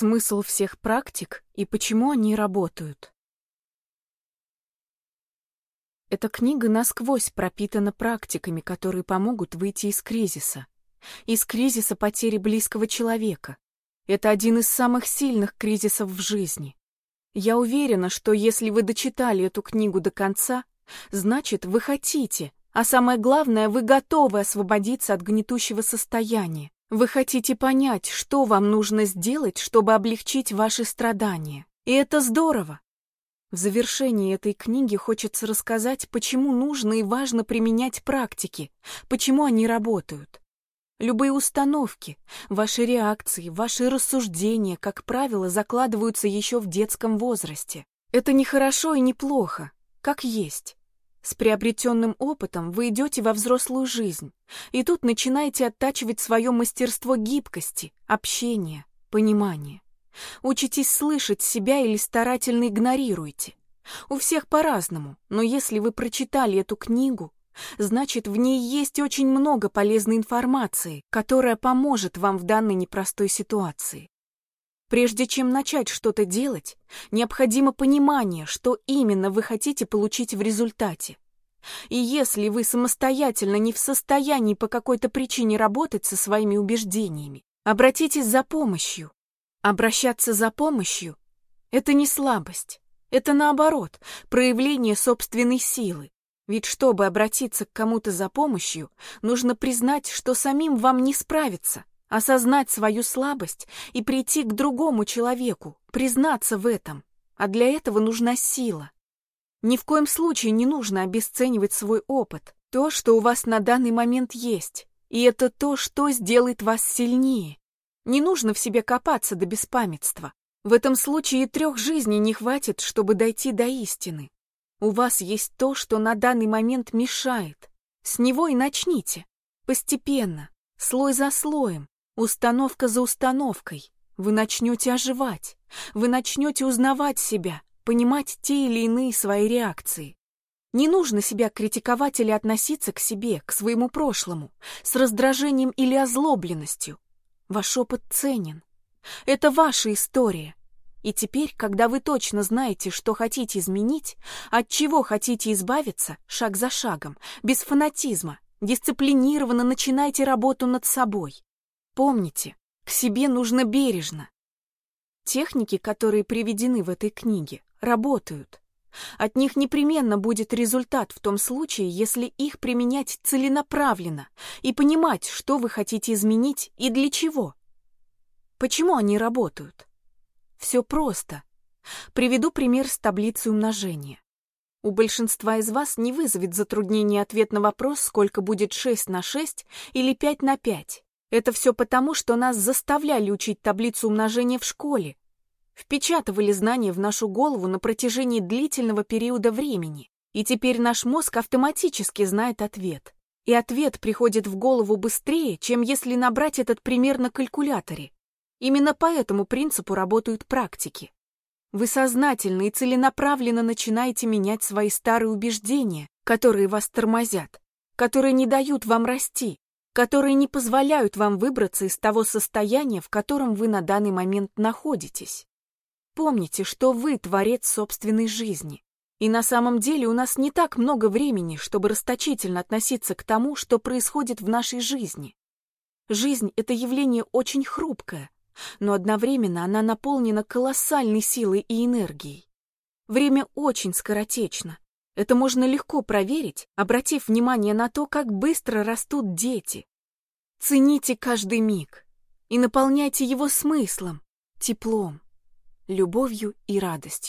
Смысл всех практик и почему они работают. Эта книга насквозь пропитана практиками, которые помогут выйти из кризиса. Из кризиса потери близкого человека. Это один из самых сильных кризисов в жизни. Я уверена, что если вы дочитали эту книгу до конца, значит, вы хотите, а самое главное, вы готовы освободиться от гнетущего состояния. Вы хотите понять, что вам нужно сделать, чтобы облегчить ваши страдания. И это здорово. В завершении этой книги хочется рассказать, почему нужно и важно применять практики, почему они работают. Любые установки, ваши реакции, ваши рассуждения, как правило, закладываются еще в детском возрасте. Это не хорошо и не плохо, как есть. С приобретенным опытом вы идете во взрослую жизнь, и тут начинаете оттачивать свое мастерство гибкости, общения, понимания. Учитесь слышать себя или старательно игнорируете. У всех по-разному, но если вы прочитали эту книгу, значит, в ней есть очень много полезной информации, которая поможет вам в данной непростой ситуации. Прежде чем начать что-то делать, необходимо понимание, что именно вы хотите получить в результате. И если вы самостоятельно не в состоянии по какой-то причине работать со своими убеждениями, обратитесь за помощью. Обращаться за помощью — это не слабость, это наоборот, проявление собственной силы. Ведь чтобы обратиться к кому-то за помощью, нужно признать, что самим вам не справиться, осознать свою слабость и прийти к другому человеку, признаться в этом. А для этого нужна сила. Ни в коем случае не нужно обесценивать свой опыт, то, что у вас на данный момент есть, и это то, что сделает вас сильнее. Не нужно в себе копаться до беспамятства. В этом случае трех жизней не хватит, чтобы дойти до истины. У вас есть то, что на данный момент мешает. С него и начните. Постепенно, слой за слоем, Установка за установкой. Вы начнете оживать. Вы начнете узнавать себя, понимать те или иные свои реакции. Не нужно себя критиковать или относиться к себе, к своему прошлому, с раздражением или озлобленностью. Ваш опыт ценен. Это ваша история. И теперь, когда вы точно знаете, что хотите изменить, от чего хотите избавиться, шаг за шагом, без фанатизма, дисциплинированно начинайте работу над собой. Помните, к себе нужно бережно. Техники, которые приведены в этой книге, работают. От них непременно будет результат в том случае, если их применять целенаправленно и понимать, что вы хотите изменить и для чего. Почему они работают? Все просто. Приведу пример с таблицей умножения. У большинства из вас не вызовет затруднения ответ на вопрос, сколько будет 6 на 6 или 5 на 5. Это все потому, что нас заставляли учить таблицу умножения в школе. Впечатывали знания в нашу голову на протяжении длительного периода времени. И теперь наш мозг автоматически знает ответ. И ответ приходит в голову быстрее, чем если набрать этот пример на калькуляторе. Именно по этому принципу работают практики. Вы сознательно и целенаправленно начинаете менять свои старые убеждения, которые вас тормозят, которые не дают вам расти, которые не позволяют вам выбраться из того состояния, в котором вы на данный момент находитесь. Помните, что вы творец собственной жизни. И на самом деле у нас не так много времени, чтобы расточительно относиться к тому, что происходит в нашей жизни. Жизнь — это явление очень хрупкое, но одновременно она наполнена колоссальной силой и энергией. Время очень скоротечно, это можно легко проверить, обратив внимание на то, как быстро растут дети. Цените каждый миг и наполняйте его смыслом, теплом, любовью и радостью.